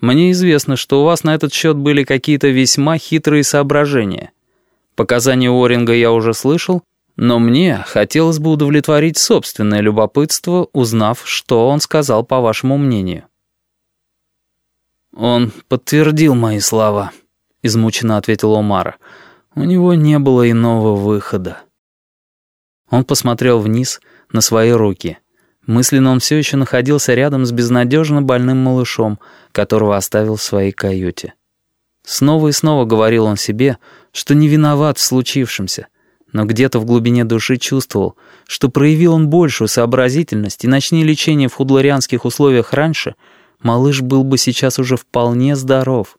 Мне известно, что у вас на этот счет были какие-то весьма хитрые соображения. Показания Уоринга я уже слышал, но мне хотелось бы удовлетворить собственное любопытство, узнав, что он сказал по вашему мнению». «Он подтвердил мои слова», — измученно ответил Омара. «У него не было иного выхода». Он посмотрел вниз на свои руки. Мысленно он все еще находился рядом с безнадежно больным малышом, которого оставил в своей каюте. Снова и снова говорил он себе, что не виноват в случившемся, но где-то в глубине души чувствовал, что проявил он большую сообразительность и начни лечение в худларианских условиях раньше, малыш был бы сейчас уже вполне здоров.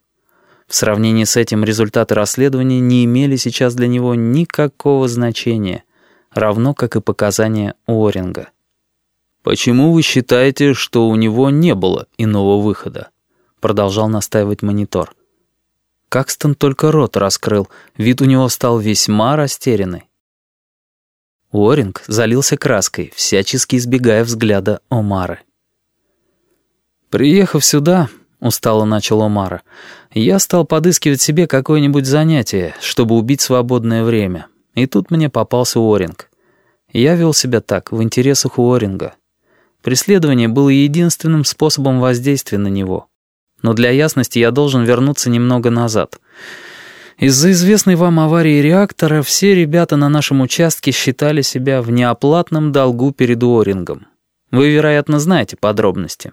В сравнении с этим результаты расследования не имели сейчас для него никакого значения, равно как и показания Уоринга. «Почему вы считаете, что у него не было иного выхода?» Продолжал настаивать монитор. Какстон только рот раскрыл, вид у него стал весьма растерянный. Уоринг залился краской, всячески избегая взгляда Омары. «Приехав сюда», — устало начал Омара, «я стал подыскивать себе какое-нибудь занятие, чтобы убить свободное время. И тут мне попался Уоринг. Я вел себя так, в интересах Уоринга. Преследование было единственным способом воздействия на него. Но для ясности я должен вернуться немного назад. Из-за известной вам аварии реактора все ребята на нашем участке считали себя в неоплатном долгу перед Уорингом. Вы, вероятно, знаете подробности.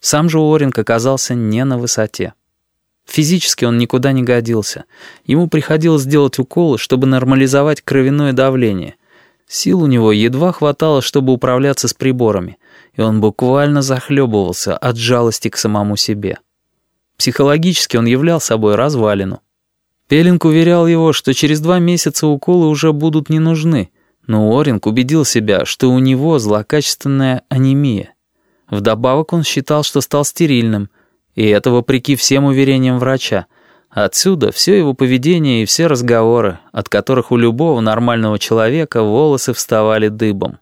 Сам же Уоринг оказался не на высоте. Физически он никуда не годился. Ему приходилось делать уколы, чтобы нормализовать кровяное давление. Сил у него едва хватало, чтобы управляться с приборами, и он буквально захлебывался от жалости к самому себе. Психологически он являл собой развалину. Пеллинг уверял его, что через два месяца уколы уже будут не нужны, но Уоринг убедил себя, что у него злокачественная анемия. Вдобавок он считал, что стал стерильным, и это вопреки всем уверениям врача. Отсюда все его поведение и все разговоры, от которых у любого нормального человека волосы вставали дыбом.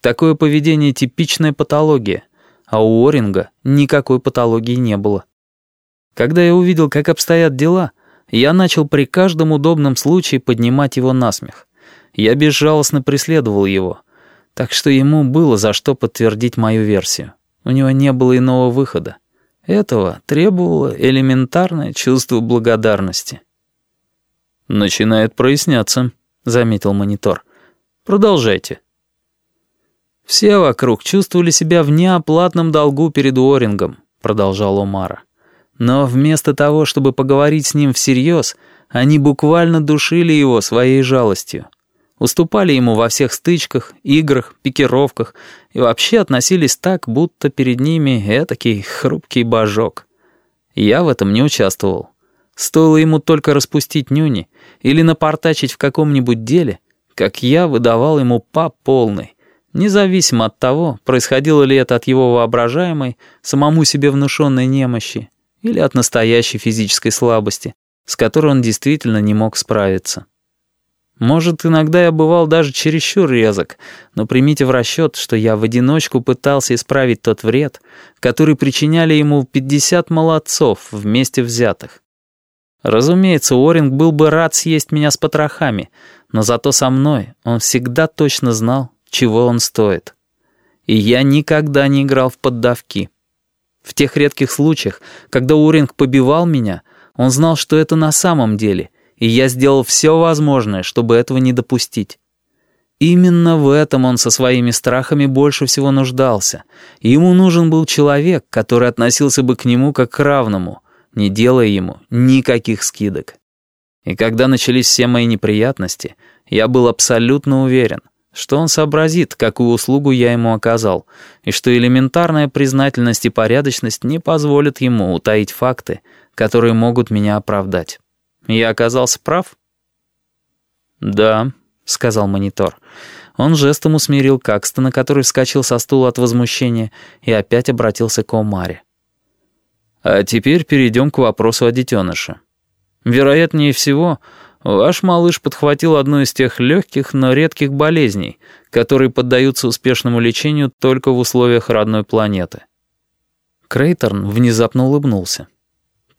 Такое поведение — типичная патология — а у Оринга никакой патологии не было. Когда я увидел, как обстоят дела, я начал при каждом удобном случае поднимать его на смех. Я безжалостно преследовал его, так что ему было за что подтвердить мою версию. У него не было иного выхода. Этого требовало элементарное чувство благодарности. «Начинает проясняться», — заметил монитор. «Продолжайте». «Все вокруг чувствовали себя в неоплатном долгу перед Уоррингом», — продолжал Омара. «Но вместо того, чтобы поговорить с ним всерьез, они буквально душили его своей жалостью. Уступали ему во всех стычках, играх, пикировках и вообще относились так, будто перед ними этакий хрупкий божок. Я в этом не участвовал. Стоило ему только распустить нюни или напортачить в каком-нибудь деле, как я выдавал ему по полной. Независимо от того, происходило ли это от его воображаемой, самому себе внушенной немощи или от настоящей физической слабости, с которой он действительно не мог справиться. Может, иногда я бывал даже чересчур резок, но примите в расчет, что я в одиночку пытался исправить тот вред, который причиняли ему 50 молодцов вместе взятых. Разумеется, Уоринг был бы рад съесть меня с потрохами, но зато со мной он всегда точно знал, чего он стоит. И я никогда не играл в поддавки. В тех редких случаях, когда Уринг побивал меня, он знал, что это на самом деле, и я сделал все возможное, чтобы этого не допустить. Именно в этом он со своими страхами больше всего нуждался. Ему нужен был человек, который относился бы к нему как к равному, не делая ему никаких скидок. И когда начались все мои неприятности, я был абсолютно уверен — что он сообразит, какую услугу я ему оказал, и что элементарная признательность и порядочность не позволят ему утаить факты, которые могут меня оправдать. Я оказался прав? «Да», — сказал монитор. Он жестом усмирил Какстона, который вскочил со стула от возмущения, и опять обратился к Омаре. «А теперь перейдем к вопросу о детеныше. Вероятнее всего, Ваш малыш подхватил одну из тех легких, но редких болезней, которые поддаются успешному лечению только в условиях родной планеты. Крейторн внезапно улыбнулся.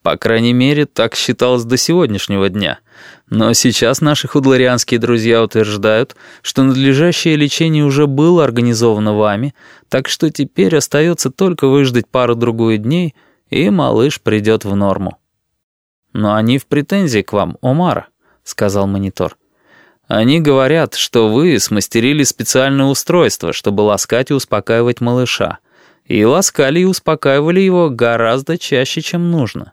По крайней мере, так считалось до сегодняшнего дня. Но сейчас наши худларианские друзья утверждают, что надлежащее лечение уже было организовано вами, так что теперь остается только выждать пару-другую дней, и малыш придет в норму. «Но они в претензии к вам, Омара», — сказал монитор. «Они говорят, что вы смастерили специальное устройство, чтобы ласкать и успокаивать малыша, и ласкали и успокаивали его гораздо чаще, чем нужно».